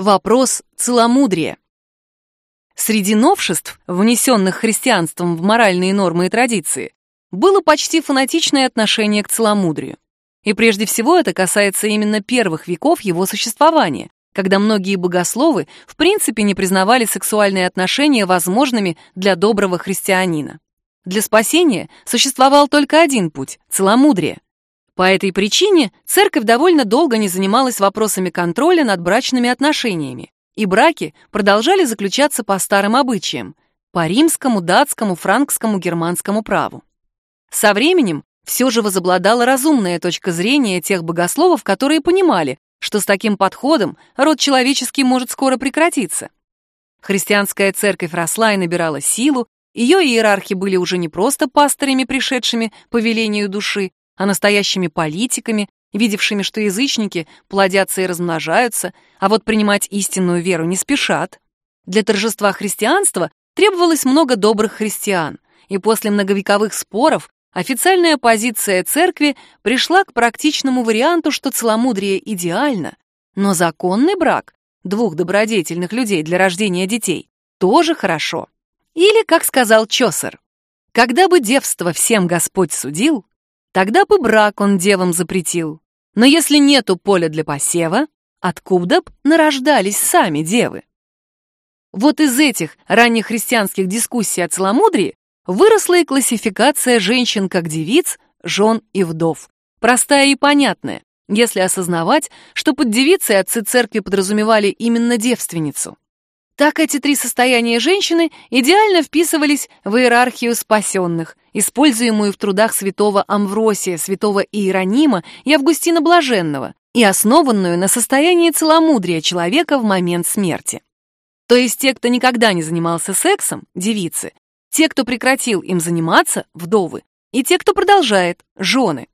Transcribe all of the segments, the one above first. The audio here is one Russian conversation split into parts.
Вопрос целомудрия. Среди новшеств, внесенных христианством в моральные нормы и традиции, было почти фанатичное отношение к целомудрию. И прежде всего это касается именно первых веков его существования, когда многие богословы в принципе не признавали сексуальные отношения возможными для доброго христианина. Для спасения существовал только один путь — целомудрие. По этой причине церковь довольно долго не занималась вопросами контроля над брачными отношениями, и браки продолжали заключаться по старым обычаям, по римскому, датскому, франкскому, германскому праву. Со временем все же возобладала разумная точка зрения тех богословов, которые понимали, что с таким подходом род человеческий может скоро прекратиться. Христианская церковь росла и набирала силу, ее иерархи были уже не просто пастырями, пришедшими по велению души, а настоящими политиками, видевшими, что язычники плодятся и размножаются, а вот принимать истинную веру не спешат. Для торжества христианства требовалось много добрых христиан, и после многовековых споров официальная позиция церкви пришла к практичному варианту, что целомудрие идеально, но законный брак двух добродетельных людей для рождения детей тоже хорошо. Или, как сказал Чосер, «Когда бы девство всем Господь судил, Тогда бы брак он девам запретил. Но если нету поля для посева, откуда б нарождались сами девы? Вот из этих ранних христианских дискуссий о целомудрии выросла и классификация женщин как девиц, жен и вдов. Простая и понятная, если осознавать, что под девицей отцы церкви подразумевали именно девственницу. Так эти три состояния женщины идеально вписывались в иерархию спасенных, используемую в трудах святого Амвросия, святого Иеронима и Августина Блаженного, и основанную на состоянии целомудрия человека в момент смерти. То есть те, кто никогда не занимался сексом, девицы, те, кто прекратил им заниматься, вдовы, и те, кто продолжает, жены.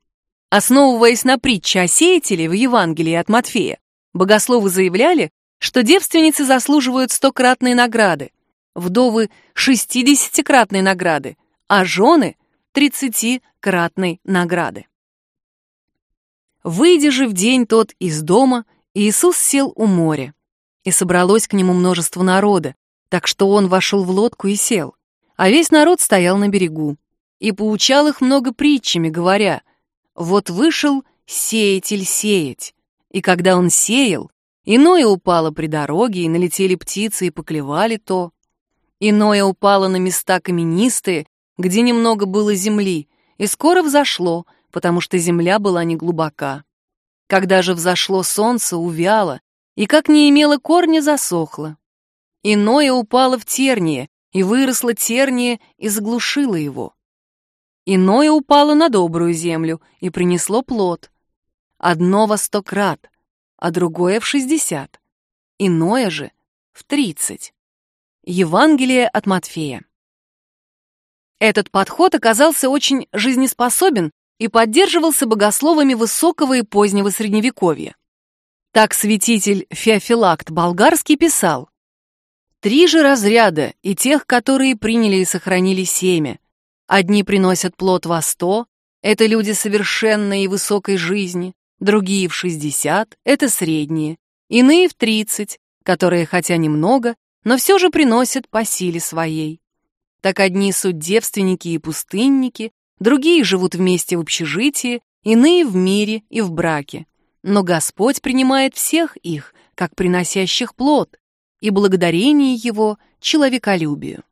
Основываясь на притче о сеятеле в Евангелии от Матфея, богословы заявляли, что девственницы заслуживают стократной награды, вдовы — шестидесятикратной награды, а жены — тридцатикратной награды. Выйдя же в день тот из дома, Иисус сел у моря, и собралось к нему множество народа, так что он вошел в лодку и сел, а весь народ стоял на берегу, и поучал их много притчами, говоря, «Вот вышел сеятель сеять, и когда он сеял, Иное упало при дороге, и налетели птицы и поклевали то. Иное упало на места каменистые, где немного было земли, и скоро взошло, потому что земля была неглубока. Когда же взошло солнце, увяло, и как не имело корня, засохло. Иное упало в терние, и выросло терние, и заглушило его. Иное упало на добрую землю, и принесло плод. Одно во сто крат, а другое в 60, иное же в 30. Евангелие от Матфея. Этот подход оказался очень жизнеспособен и поддерживался богословами высокого и позднего средневековья. Так святитель Феофилакт Болгарский писал «Три же разряда и тех, которые приняли и сохранили семя. Одни приносят плод во сто, это люди совершенной и высокой жизни, другие в 60, это средние, иные в 30, которые хотя немного, но все же приносят по силе своей. Так одни суть девственники и пустынники, другие живут вместе в общежитии, иные в мире и в браке. Но Господь принимает всех их, как приносящих плод, и благодарение Его человеколюбию.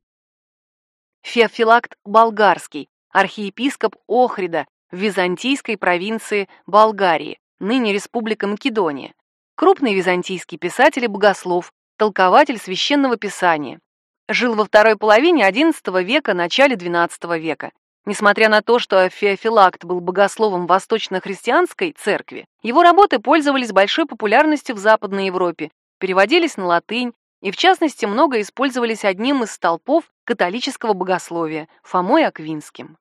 Феофилакт Болгарский, архиепископ Охрида, в византийской провинции Болгарии, ныне Республика Македония. Крупный византийский писатель и богослов, толкователь священного писания. Жил во второй половине XI века, начале XII века. Несмотря на то, что Феофилакт был богословом восточно-христианской церкви, его работы пользовались большой популярностью в Западной Европе, переводились на латынь и, в частности, много использовались одним из столпов католического богословия – Фомой Аквинским.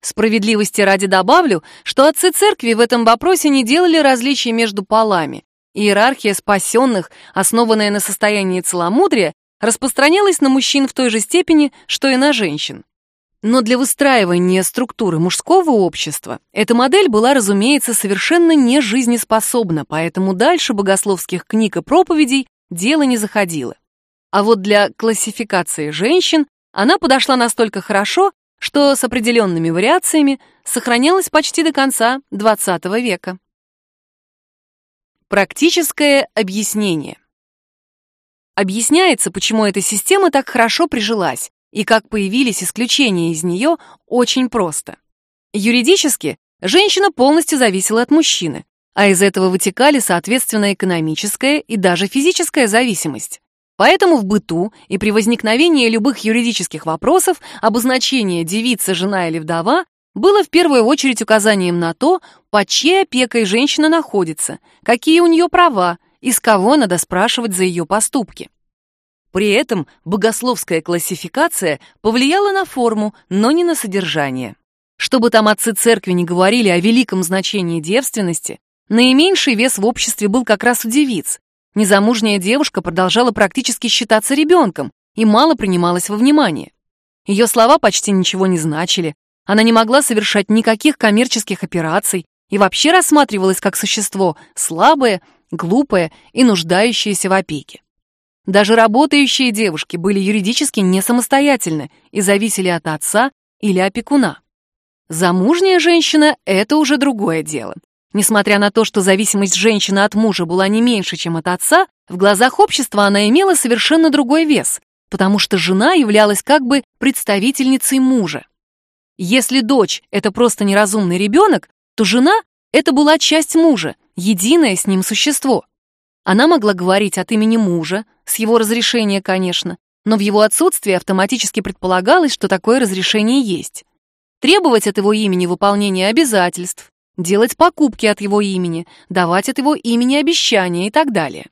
Справедливости ради добавлю, что отцы церкви в этом вопросе не делали различий между полами. Иерархия спасенных, основанная на состоянии целомудрия, распространялась на мужчин в той же степени, что и на женщин. Но для выстраивания структуры мужского общества эта модель была, разумеется, совершенно не жизнеспособна, поэтому дальше богословских книг и проповедей дело не заходило. А вот для классификации женщин она подошла настолько хорошо, что с определенными вариациями сохранялась почти до конца XX века. Практическое объяснение. Объясняется, почему эта система так хорошо прижилась и как появились исключения из нее, очень просто. Юридически женщина полностью зависела от мужчины, а из этого вытекали, соответственно, экономическая и даже физическая зависимость. Поэтому в быту и при возникновении любых юридических вопросов обозначение девица, жена или вдова было в первую очередь указанием на то, под чьей опекой женщина находится, какие у нее права и с кого надо спрашивать за ее поступки. При этом богословская классификация повлияла на форму, но не на содержание. Чтобы там отцы церкви не говорили о великом значении девственности, наименьший вес в обществе был как раз у девиц. Незамужняя девушка продолжала практически считаться ребенком и мало принималась во внимание. Ее слова почти ничего не значили, она не могла совершать никаких коммерческих операций и вообще рассматривалась как существо слабое, глупое и нуждающееся в опеке. Даже работающие девушки были юридически не самостоятельны и зависели от отца или опекуна. Замужняя женщина — это уже другое дело. Несмотря на то, что зависимость женщины от мужа была не меньше, чем от отца, в глазах общества она имела совершенно другой вес, потому что жена являлась как бы представительницей мужа. Если дочь — это просто неразумный ребенок, то жена — это была часть мужа, единое с ним существо. Она могла говорить от имени мужа, с его разрешения, конечно, но в его отсутствии автоматически предполагалось, что такое разрешение есть. Требовать от его имени выполнения обязательств, делать покупки от его имени, давать от его имени обещания и так далее.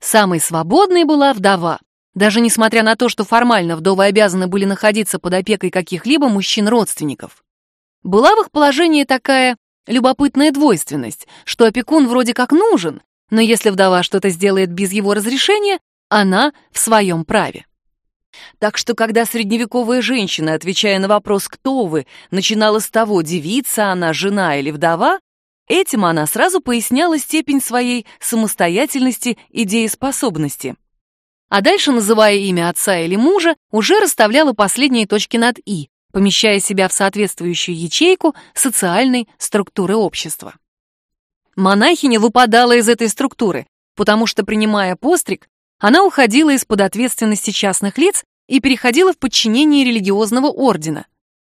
Самой свободной была вдова. Даже несмотря на то, что формально вдовы обязаны были находиться под опекой каких-либо мужчин-родственников. Была в их положении такая любопытная двойственность, что опекун вроде как нужен, но если вдова что-то сделает без его разрешения, она в своем праве. Так что, когда средневековая женщина, отвечая на вопрос «Кто вы?», начинала с того, девица она, жена или вдова, этим она сразу поясняла степень своей самостоятельности и дееспособности а дальше, называя имя отца или мужа, уже расставляла последние точки над «и», помещая себя в соответствующую ячейку социальной структуры общества. Монахиня выпадала из этой структуры, потому что, принимая постриг, она уходила из-под ответственности частных лиц и переходила в подчинение религиозного ордена.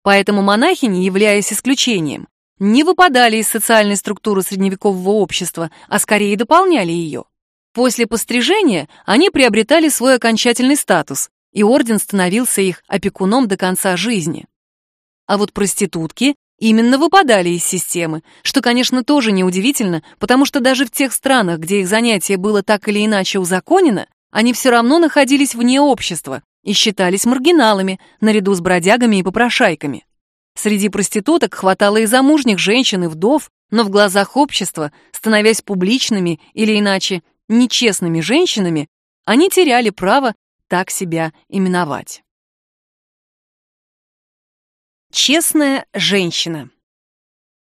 Поэтому монахини, являясь исключением, не выпадали из социальной структуры средневекового общества, а скорее дополняли ее. После пострижения они приобретали свой окончательный статус, и орден становился их опекуном до конца жизни. А вот проститутки именно выпадали из системы, что, конечно, тоже неудивительно, потому что даже в тех странах, где их занятие было так или иначе узаконено, они все равно находились вне общества и считались маргиналами, наряду с бродягами и попрошайками. Среди проституток хватало и замужних женщин, и вдов, но в глазах общества, становясь публичными или иначе нечестными женщинами, они теряли право так себя именовать. Честная женщина.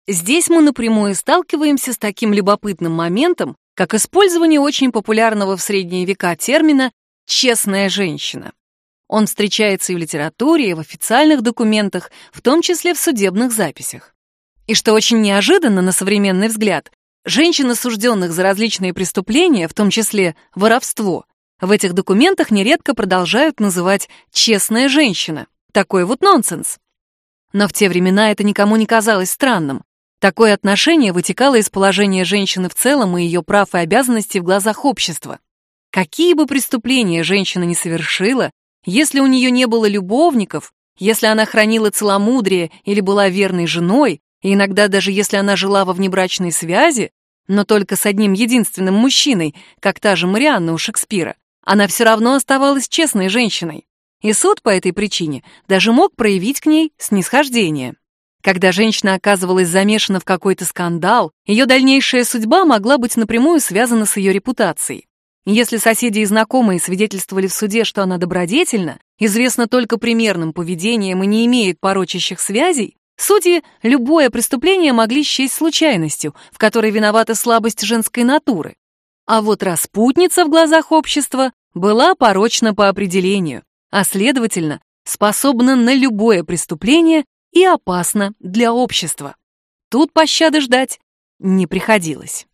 Здесь мы напрямую сталкиваемся с таким любопытным моментом, как использование очень популярного в средние века термина «честная женщина». Он встречается и в литературе, и в официальных документах, в том числе в судебных записях. И что очень неожиданно на современный взгляд, Женщин, осужденных за различные преступления, в том числе воровство, в этих документах нередко продолжают называть «честная женщина». Такой вот нонсенс. Но в те времена это никому не казалось странным. Такое отношение вытекало из положения женщины в целом и ее прав и обязанностей в глазах общества. Какие бы преступления женщина не совершила, если у нее не было любовников, если она хранила целомудрие или была верной женой, и иногда даже если она жила во внебрачной связи, но только с одним единственным мужчиной, как та же Марианна у Шекспира, она все равно оставалась честной женщиной. И суд по этой причине даже мог проявить к ней снисхождение. Когда женщина оказывалась замешана в какой-то скандал, ее дальнейшая судьба могла быть напрямую связана с ее репутацией. Если соседи и знакомые свидетельствовали в суде, что она добродетельна, известна только примерным поведением и не имеет порочащих связей, судьи любое преступление могли счесть случайностью, в которой виновата слабость женской натуры. А вот распутница в глазах общества была порочна по определению, а следовательно, способна на любое преступление и опасна для общества. Тут пощады ждать не приходилось.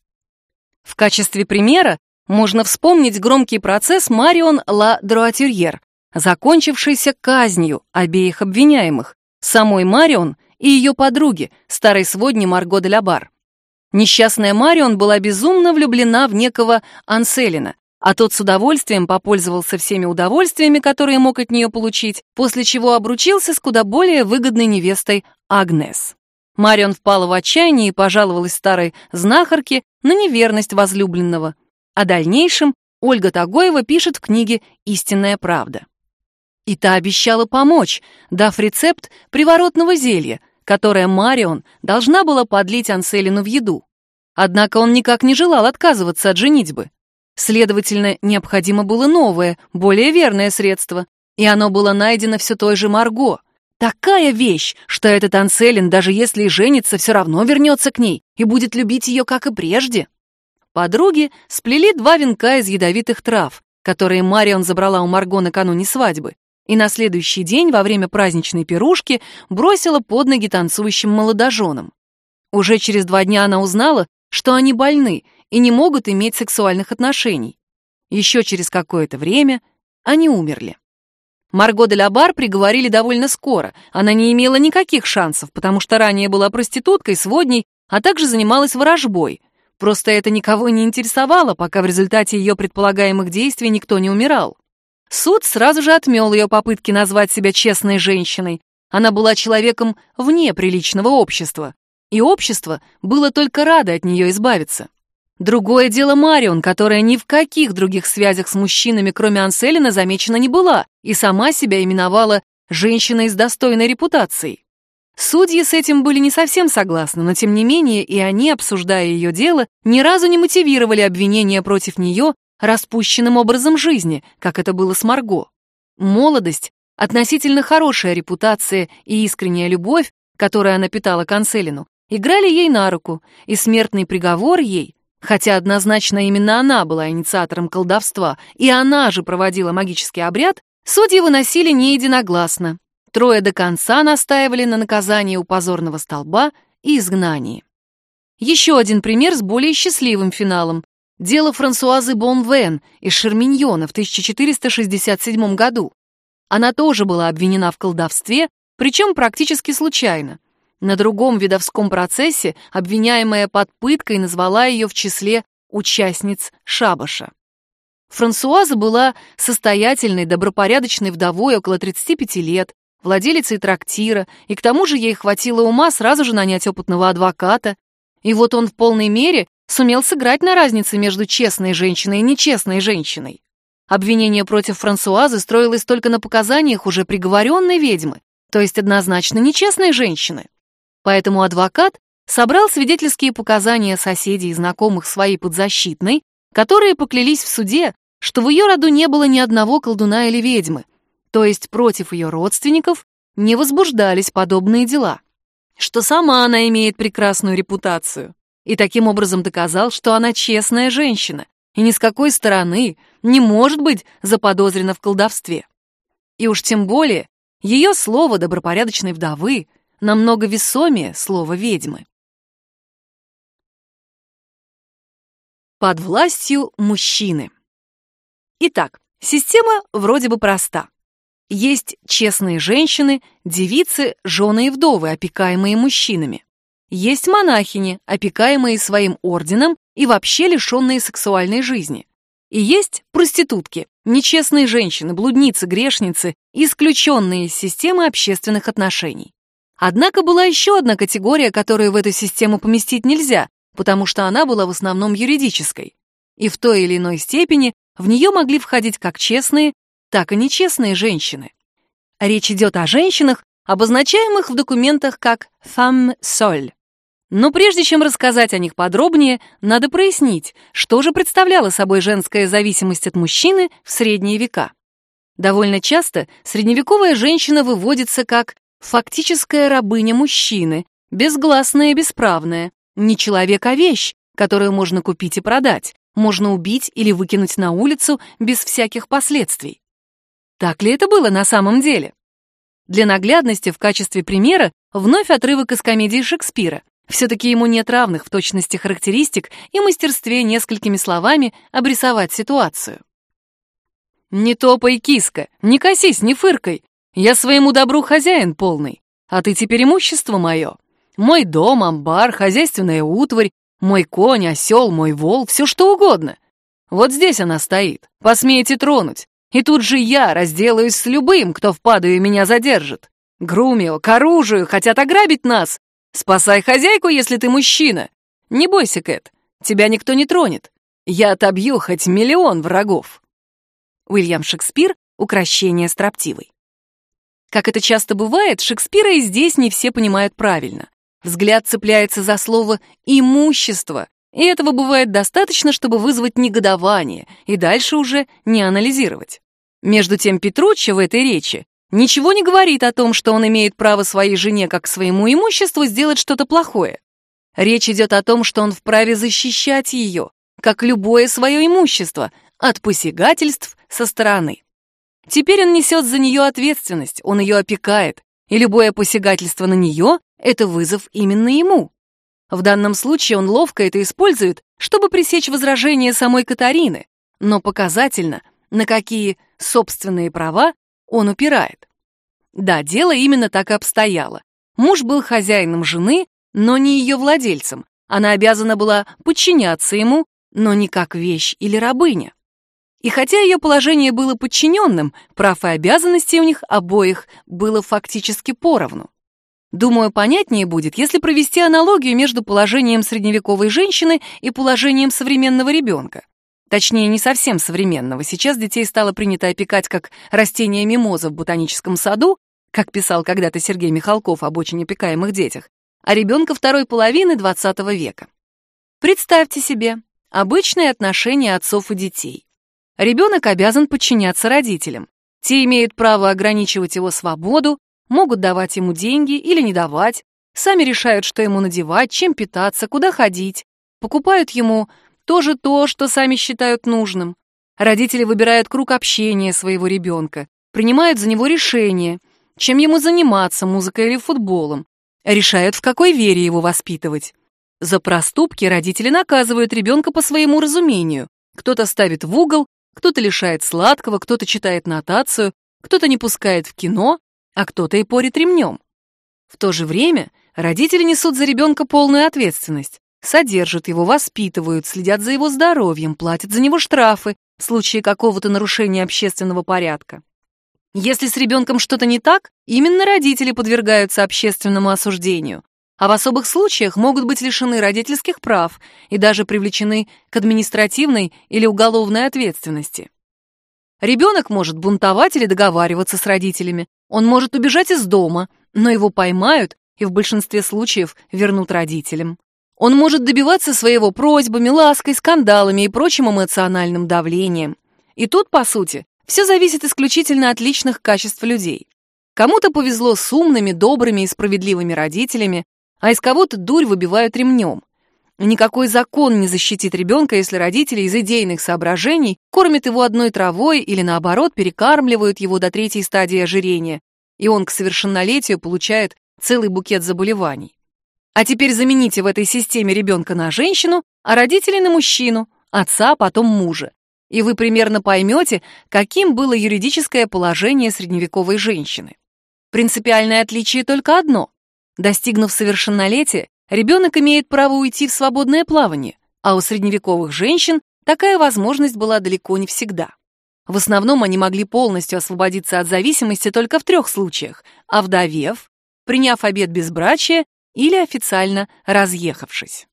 В качестве примера можно вспомнить громкий процесс Марион Ла Друатюрьер, закончившийся казнью обеих обвиняемых, самой Марион и ее подруги, старой сводни Марго де Лабар. Несчастная Марион была безумно влюблена в некого Анселина, а тот с удовольствием попользовался всеми удовольствиями, которые мог от нее получить, после чего обручился с куда более выгодной невестой Агнес. Марион впала в отчаяние и пожаловалась старой знахарке на неверность возлюбленного. О дальнейшем Ольга Тагоева пишет в книге «Истинная правда». И та обещала помочь, дав рецепт приворотного зелья, которое Марион должна была подлить Анселину в еду. Однако он никак не желал отказываться от женитьбы. Следовательно, необходимо было новое, более верное средство, и оно было найдено все той же Марго. Такая вещь, что этот Анселин, даже если и женится, все равно вернется к ней и будет любить ее, как и прежде. Подруги сплели два венка из ядовитых трав, которые Марион забрала у Марго накануне свадьбы, и на следующий день во время праздничной пирушки бросила под ноги танцующим молодоженам. Уже через два дня она узнала, что они больны и не могут иметь сексуальных отношений. Еще через какое-то время они умерли. Марго де Лабар приговорили довольно скоро. Она не имела никаких шансов, потому что ранее была проституткой, сводней, а также занималась ворожбой. Просто это никого не интересовало, пока в результате ее предполагаемых действий никто не умирал. Суд сразу же отмел ее попытки назвать себя честной женщиной. Она была человеком вне приличного общества, и общество было только радо от нее избавиться. Другое дело Марион, которая ни в каких других связях с мужчинами, кроме Анселина, замечена не была и сама себя именовала женщиной с достойной репутацией. Судьи с этим были не совсем согласны, но тем не менее и они, обсуждая ее дело, ни разу не мотивировали обвинения против нее распущенным образом жизни, как это было с Марго. Молодость, относительно хорошая репутация и искренняя любовь, которую она питала к Анселину, играли ей на руку, и смертный приговор ей Хотя однозначно именно она была инициатором колдовства, и она же проводила магический обряд, судьи выносили не единогласно. Трое до конца настаивали на наказании у позорного столба и изгнании. Еще один пример с более счастливым финалом. Дело Франсуазы Бонвен из Шерминьона в 1467 году. Она тоже была обвинена в колдовстве, причем практически случайно. На другом видовском процессе обвиняемая под пыткой назвала ее в числе участниц шабаша. Франсуаза была состоятельной, добропорядочной вдовой около 35 лет, владелицей трактира, и к тому же ей хватило ума сразу же нанять опытного адвоката. И вот он в полной мере сумел сыграть на разнице между честной женщиной и нечестной женщиной. Обвинение против Франсуазы строилось только на показаниях уже приговоренной ведьмы, то есть однозначно нечестной женщины. Поэтому адвокат собрал свидетельские показания соседей и знакомых своей подзащитной, которые поклялись в суде, что в ее роду не было ни одного колдуна или ведьмы, то есть против ее родственников не возбуждались подобные дела, что сама она имеет прекрасную репутацию, и таким образом доказал, что она честная женщина и ни с какой стороны не может быть заподозрена в колдовстве. И уж тем более ее слово добропорядочной вдовы намного весомее слова ведьмы. Под властью мужчины. Итак, система вроде бы проста. Есть честные женщины, девицы, жены и вдовы, опекаемые мужчинами. Есть монахини, опекаемые своим орденом и вообще лишенные сексуальной жизни. И есть проститутки, нечестные женщины, блудницы, грешницы, исключенные из системы общественных отношений. Однако была еще одна категория, которую в эту систему поместить нельзя, потому что она была в основном юридической. И в той или иной степени в нее могли входить как честные, так и нечестные женщины. Речь идет о женщинах, обозначаемых в документах как femme sol. Но прежде чем рассказать о них подробнее, надо прояснить, что же представляла собой женская зависимость от мужчины в средние века. Довольно часто средневековая женщина выводится как фактическая рабыня мужчины, безгласная и бесправная, не человек, а вещь, которую можно купить и продать, можно убить или выкинуть на улицу без всяких последствий. Так ли это было на самом деле? Для наглядности в качестве примера вновь отрывок из комедии Шекспира. Все-таки ему нет равных в точности характеристик и мастерстве несколькими словами обрисовать ситуацию. «Не топай, киска, не косись, не фыркай. Я своему добру хозяин полный, а ты теперь имущество мое. Мой дом, амбар, хозяйственная утварь, мой конь, осел, мой вол, все что угодно. Вот здесь она стоит, посмеете тронуть, и тут же я разделаюсь с любым, кто в падаю меня задержит. Грумио, к оружию, хотят ограбить нас. Спасай хозяйку, если ты мужчина. Не бойся, Кэт, тебя никто не тронет. Я отобью хоть миллион врагов. Уильям Шекспир «Укращение строптивой». Как это часто бывает, Шекспира и здесь не все понимают правильно. Взгляд цепляется за слово «имущество», и этого бывает достаточно, чтобы вызвать негодование и дальше уже не анализировать. Между тем Петруччо в этой речи ничего не говорит о том, что он имеет право своей жене как своему имуществу сделать что-то плохое. Речь идет о том, что он вправе защищать ее, как любое свое имущество, от посягательств со стороны. Теперь он несет за нее ответственность, он ее опекает, и любое посягательство на нее — это вызов именно ему. В данном случае он ловко это использует, чтобы пресечь возражения самой Катарины, но показательно, на какие собственные права он упирает. Да, дело именно так и обстояло. Муж был хозяином жены, но не ее владельцем. Она обязана была подчиняться ему, но не как вещь или рабыня. И хотя ее положение было подчиненным, прав и обязанностей у них обоих было фактически поровну. Думаю, понятнее будет, если провести аналогию между положением средневековой женщины и положением современного ребенка. Точнее, не совсем современного. Сейчас детей стало принято опекать как растения мимоза в ботаническом саду, как писал когда-то Сергей Михалков об очень опекаемых детях, а ребенка второй половины XX века. Представьте себе обычные отношения отцов и детей. Ребенок обязан подчиняться родителям. Те имеют право ограничивать его свободу, могут давать ему деньги или не давать, сами решают, что ему надевать, чем питаться, куда ходить, покупают ему тоже то, что сами считают нужным. Родители выбирают круг общения своего ребенка, принимают за него решение, чем ему заниматься, музыкой или футболом, решают, в какой вере его воспитывать. За проступки родители наказывают ребенка по своему разумению. Кто-то ставит в угол, кто-то лишает сладкого, кто-то читает нотацию, кто-то не пускает в кино, а кто-то и порит ремнем. В то же время родители несут за ребенка полную ответственность, содержат его, воспитывают, следят за его здоровьем, платят за него штрафы в случае какого-то нарушения общественного порядка. Если с ребенком что-то не так, именно родители подвергаются общественному осуждению, а в особых случаях могут быть лишены родительских прав и даже привлечены к административной или уголовной ответственности. Ребенок может бунтовать или договариваться с родителями, он может убежать из дома, но его поймают и в большинстве случаев вернут родителям. Он может добиваться своего просьбами, лаской, скандалами и прочим эмоциональным давлением. И тут, по сути, все зависит исключительно от личных качеств людей. Кому-то повезло с умными, добрыми и справедливыми родителями, а из кого-то дурь выбивают ремнем. Никакой закон не защитит ребенка, если родители из идейных соображений кормят его одной травой или, наоборот, перекармливают его до третьей стадии ожирения, и он к совершеннолетию получает целый букет заболеваний. А теперь замените в этой системе ребенка на женщину, а родителей на мужчину, отца, потом мужа. И вы примерно поймете, каким было юридическое положение средневековой женщины. Принципиальное отличие только одно. Достигнув совершеннолетия, ребенок имеет право уйти в свободное плавание, а у средневековых женщин такая возможность была далеко не всегда. В основном они могли полностью освободиться от зависимости только в трех случаях – овдовев, приняв обет безбрачия или официально разъехавшись.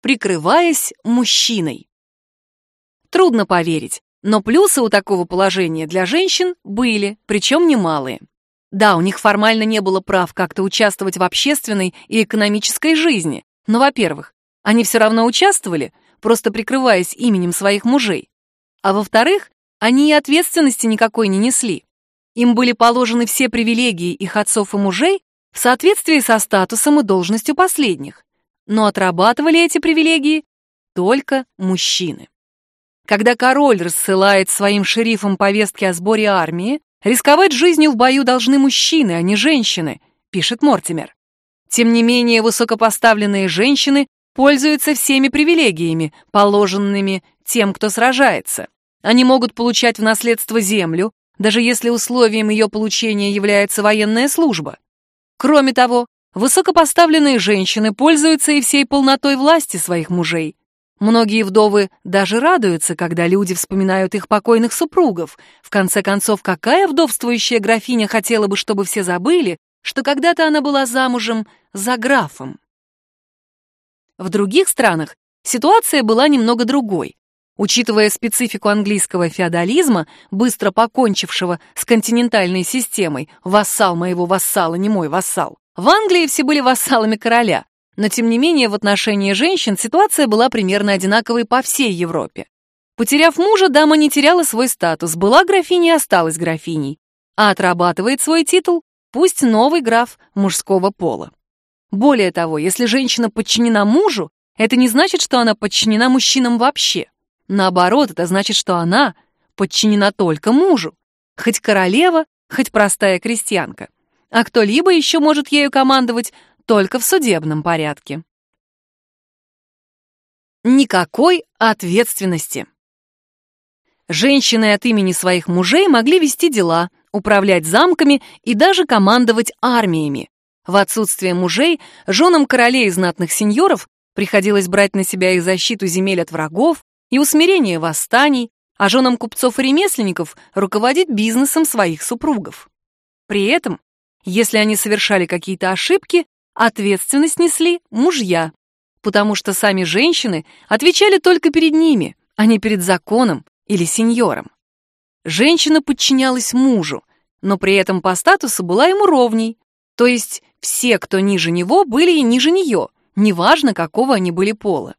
Прикрываясь мужчиной. Трудно поверить, но плюсы у такого положения для женщин были, причем немалые. Да, у них формально не было прав как-то участвовать в общественной и экономической жизни, но, во-первых, они все равно участвовали, просто прикрываясь именем своих мужей. А во-вторых, они и ответственности никакой не несли. Им были положены все привилегии их отцов и мужей в соответствии со статусом и должностью последних. Но отрабатывали эти привилегии только мужчины. Когда король рассылает своим шерифам повестки о сборе армии, рисковать жизнью в бою должны мужчины, а не женщины, пишет Мортимер. Тем не менее, высокопоставленные женщины пользуются всеми привилегиями, положенными тем, кто сражается. Они могут получать в наследство землю, даже если условием ее получения является военная служба. Кроме того, высокопоставленные женщины пользуются и всей полнотой власти своих мужей. Многие вдовы даже радуются, когда люди вспоминают их покойных супругов. В конце концов, какая вдовствующая графиня хотела бы, чтобы все забыли, что когда-то она была замужем за графом? В других странах ситуация была немного другой. Учитывая специфику английского феодализма, быстро покончившего с континентальной системой «вассал моего вассала, не мой вассал», в Англии все были вассалами короля, но тем не менее в отношении женщин ситуация была примерно одинаковой по всей Европе. Потеряв мужа, дама не теряла свой статус, была графиней осталась графиней, а отрабатывает свой титул пусть новый граф мужского пола. Более того, если женщина подчинена мужу, это не значит, что она подчинена мужчинам вообще. Наоборот, это значит, что она подчинена только мужу, хоть королева, хоть простая крестьянка. А кто-либо еще может ею командовать только в судебном порядке. Никакой ответственности. Женщины от имени своих мужей могли вести дела, управлять замками и даже командовать армиями. В отсутствие мужей, женам королей и знатных сеньоров приходилось брать на себя их защиту земель от врагов, и усмирение восстаний, а женам купцов и ремесленников руководить бизнесом своих супругов. При этом, если они совершали какие-то ошибки, ответственность несли мужья, потому что сами женщины отвечали только перед ними, а не перед законом или сеньором. Женщина подчинялась мужу, но при этом по статусу была ему ровней, то есть все, кто ниже него, были и ниже нее, неважно, какого они были пола.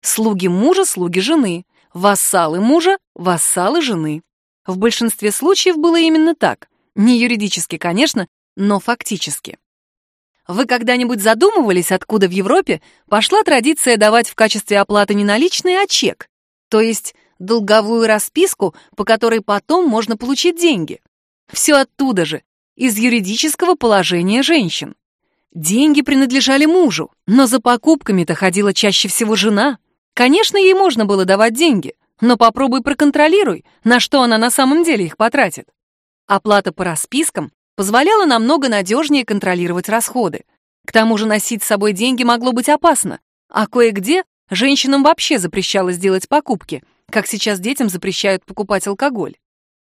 Слуги мужа, слуги жены. Вассалы мужа, вассалы жены. В большинстве случаев было именно так. Не юридически, конечно, но фактически. Вы когда-нибудь задумывались, откуда в Европе пошла традиция давать в качестве оплаты не наличные, а чек? То есть долговую расписку, по которой потом можно получить деньги. Все оттуда же, из юридического положения женщин. Деньги принадлежали мужу, но за покупками-то ходила чаще всего жена. Конечно, ей можно было давать деньги, но попробуй проконтролируй, на что она на самом деле их потратит. Оплата по распискам позволяла намного надежнее контролировать расходы. К тому же носить с собой деньги могло быть опасно, а кое-где женщинам вообще запрещалось делать покупки, как сейчас детям запрещают покупать алкоголь.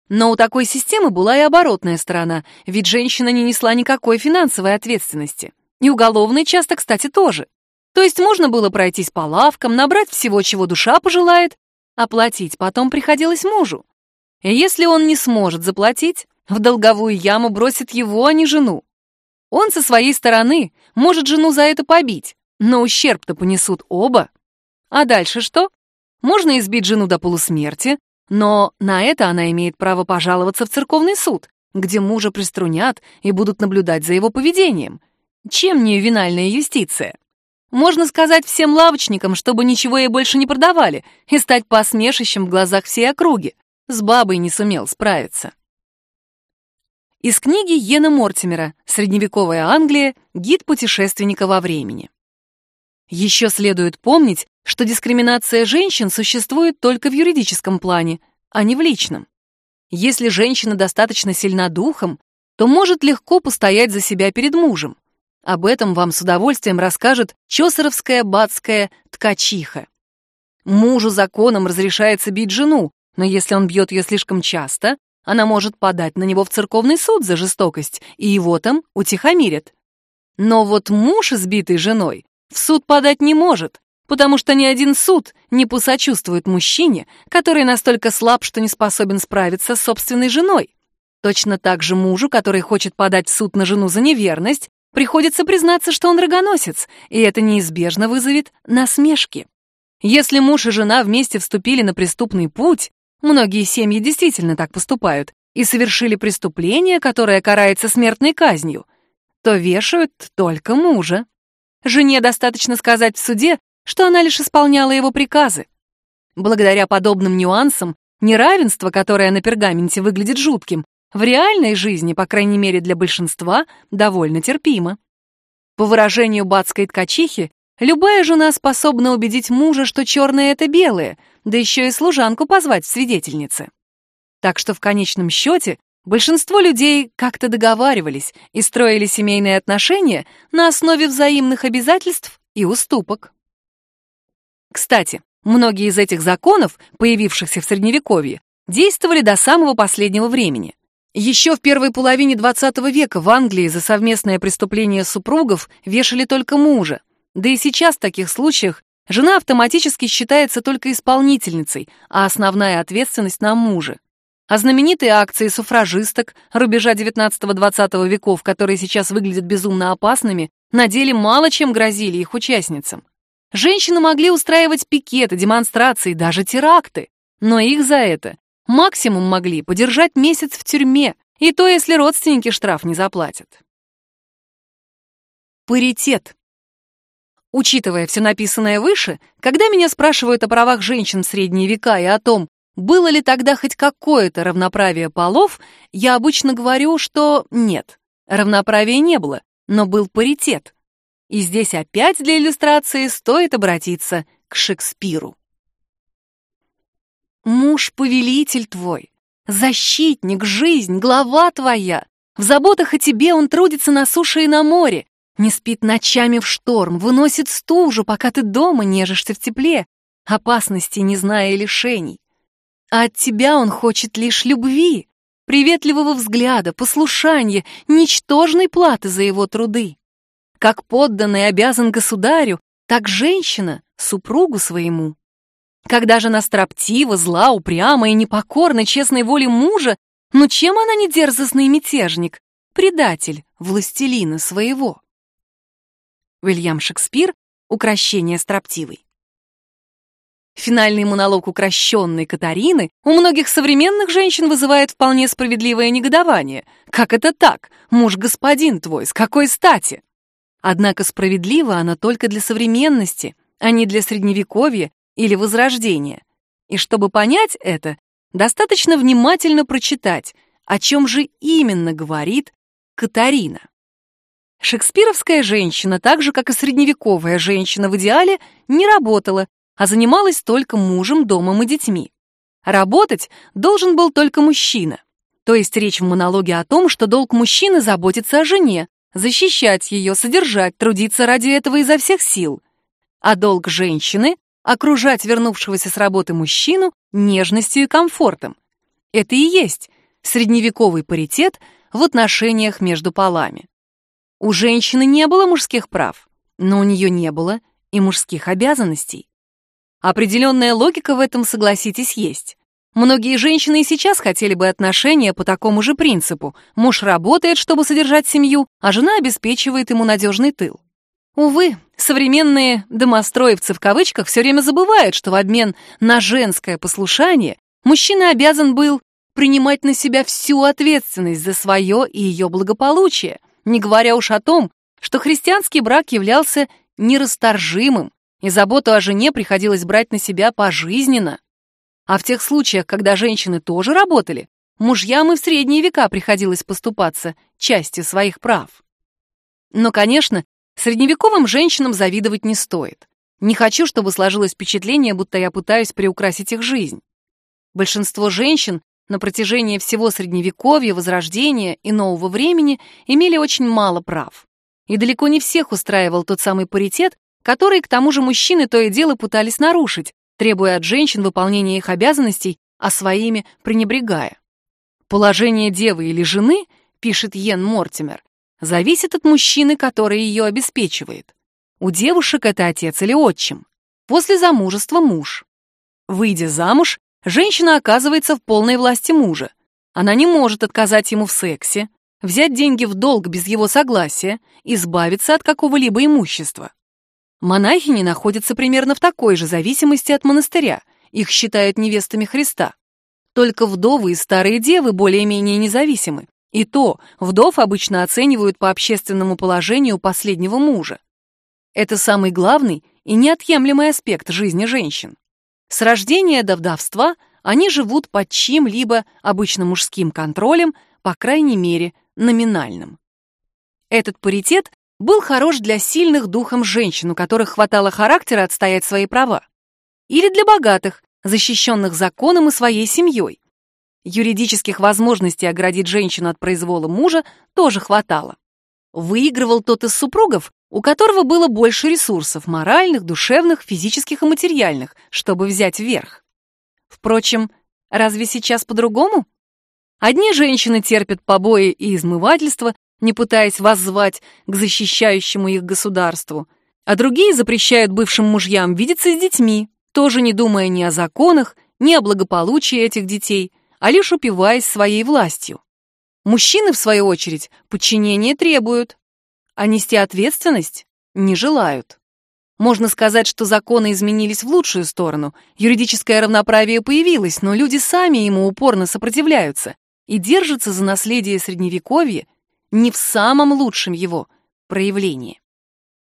Но у такой системы была и оборотная сторона, ведь женщина не несла никакой финансовой ответственности. И уголовной часто, кстати, тоже. То есть можно было пройтись по лавкам, набрать всего, чего душа пожелает, а платить потом приходилось мужу. И если он не сможет заплатить, в долговую яму бросит его, а не жену. Он со своей стороны может жену за это побить, но ущерб-то понесут оба. А дальше что? Можно избить жену до полусмерти, но на это она имеет право пожаловаться в церковный суд, где мужа приструнят и будут наблюдать за его поведением. Чем не ювенальная юстиция? Можно сказать всем лавочникам, чтобы ничего ей больше не продавали, и стать посмешищем в глазах всей округи. С бабой не сумел справиться. Из книги Йена Мортимера «Средневековая Англия. Гид путешественника во времени». Еще следует помнить, что дискриминация женщин существует только в юридическом плане, а не в личном. Если женщина достаточно сильна духом, то может легко постоять за себя перед мужем. Об этом вам с удовольствием расскажет чосеровская бацкая ткачиха. Мужу законом разрешается бить жену, но если он бьет ее слишком часто, она может подать на него в церковный суд за жестокость, и его там утихомирят. Но вот муж, избитый женой, в суд подать не может, потому что ни один суд не посочувствует мужчине, который настолько слаб, что не способен справиться с собственной женой. Точно так же мужу, который хочет подать в суд на жену за неверность, приходится признаться, что он рогоносец, и это неизбежно вызовет насмешки. Если муж и жена вместе вступили на преступный путь, многие семьи действительно так поступают, и совершили преступление, которое карается смертной казнью, то вешают только мужа. Жене достаточно сказать в суде, что она лишь исполняла его приказы. Благодаря подобным нюансам неравенство, которое на пергаменте выглядит жутким, в реальной жизни, по крайней мере для большинства, довольно терпимо. По выражению бацкой ткачихи, любая жена способна убедить мужа, что черное — это белое, да еще и служанку позвать в свидетельницы. Так что в конечном счете большинство людей как-то договаривались и строили семейные отношения на основе взаимных обязательств и уступок. Кстати, многие из этих законов, появившихся в Средневековье, действовали до самого последнего времени. Еще в первой половине XX века в Англии за совместное преступление супругов вешали только мужа. Да и сейчас в таких случаях жена автоматически считается только исполнительницей, а основная ответственность на муже. А знаменитые акции суфражисток рубежа 19-20 веков, которые сейчас выглядят безумно опасными, на деле мало чем грозили их участницам. Женщины могли устраивать пикеты, демонстрации, даже теракты, но их за это Максимум могли подержать месяц в тюрьме, и то, если родственники штраф не заплатят. Паритет. Учитывая все написанное выше, когда меня спрашивают о правах женщин в средние века и о том, было ли тогда хоть какое-то равноправие полов, я обычно говорю, что нет, равноправия не было, но был паритет. И здесь опять для иллюстрации стоит обратиться к Шекспиру. Муж — повелитель твой, защитник, жизнь, глава твоя. В заботах о тебе он трудится на суше и на море, не спит ночами в шторм, выносит стужу, пока ты дома нежишься в тепле, опасности не зная лишений. А от тебя он хочет лишь любви, приветливого взгляда, послушания, ничтожной платы за его труды. Как подданный обязан государю, так женщина — супругу своему. Когда жена строптива, зла, упряма и непокорна честной воле мужа, ну чем она не дерзостный мятежник, предатель властелина своего? Уильям Шекспир «Укращение строптивой». Финальный монолог укращенной Катарины у многих современных женщин вызывает вполне справедливое негодование. Как это так? Муж господин твой, с какой стати? Однако справедлива она только для современности, а не для средневековья или Возрождения. И чтобы понять это, достаточно внимательно прочитать, о чем же именно говорит Катарина. Шекспировская женщина, так же, как и средневековая женщина в идеале, не работала, а занималась только мужем, домом и детьми. Работать должен был только мужчина. То есть речь в монологе о том, что долг мужчины заботиться о жене, защищать ее, содержать, трудиться ради этого изо всех сил. А долг женщины окружать вернувшегося с работы мужчину нежностью и комфортом. Это и есть средневековый паритет в отношениях между полами. У женщины не было мужских прав, но у нее не было и мужских обязанностей. Определенная логика в этом, согласитесь, есть. Многие женщины и сейчас хотели бы отношения по такому же принципу. Муж работает, чтобы содержать семью, а жена обеспечивает ему надежный тыл. Увы, современные «домостроевцы» в кавычках все время забывают, что в обмен на женское послушание мужчина обязан был принимать на себя всю ответственность за свое и ее благополучие, не говоря уж о том, что христианский брак являлся нерасторжимым, и заботу о жене приходилось брать на себя пожизненно. А в тех случаях, когда женщины тоже работали, мужьям и в средние века приходилось поступаться частью своих прав. Но, конечно, Средневековым женщинам завидовать не стоит. Не хочу, чтобы сложилось впечатление, будто я пытаюсь приукрасить их жизнь. Большинство женщин на протяжении всего Средневековья, Возрождения и Нового времени имели очень мало прав. И далеко не всех устраивал тот самый паритет, который, к тому же, мужчины то и дело пытались нарушить, требуя от женщин выполнения их обязанностей, а своими пренебрегая. Положение девы или жены, пишет Йен Мортимер, зависит от мужчины, который ее обеспечивает. У девушек это отец или отчим. После замужества муж. Выйдя замуж, женщина оказывается в полной власти мужа. Она не может отказать ему в сексе, взять деньги в долг без его согласия, избавиться от какого-либо имущества. Монахини находятся примерно в такой же зависимости от монастыря, их считают невестами Христа. Только вдовы и старые девы более-менее независимы. И то, вдов обычно оценивают по общественному положению последнего мужа. Это самый главный и неотъемлемый аспект жизни женщин. С рождения до вдовства они живут под чьим-либо обычно мужским контролем, по крайней мере, номинальным. Этот паритет был хорош для сильных духом женщин, у которых хватало характера отстоять свои права. Или для богатых, защищенных законом и своей семьей. Юридических возможностей оградить женщину от произвола мужа тоже хватало. Выигрывал тот из супругов, у которого было больше ресурсов моральных, душевных, физических и материальных, чтобы взять верх. Впрочем, разве сейчас по-другому? Одни женщины терпят побои и измывательства, не пытаясь воззвать к защищающему их государству, а другие запрещают бывшим мужьям видеться с детьми, тоже не думая ни о законах, ни о благополучии этих детей, а лишь упиваясь своей властью. Мужчины, в свою очередь, подчинение требуют, а нести ответственность не желают. Можно сказать, что законы изменились в лучшую сторону, юридическое равноправие появилось, но люди сами ему упорно сопротивляются и держатся за наследие Средневековья не в самом лучшем его проявлении.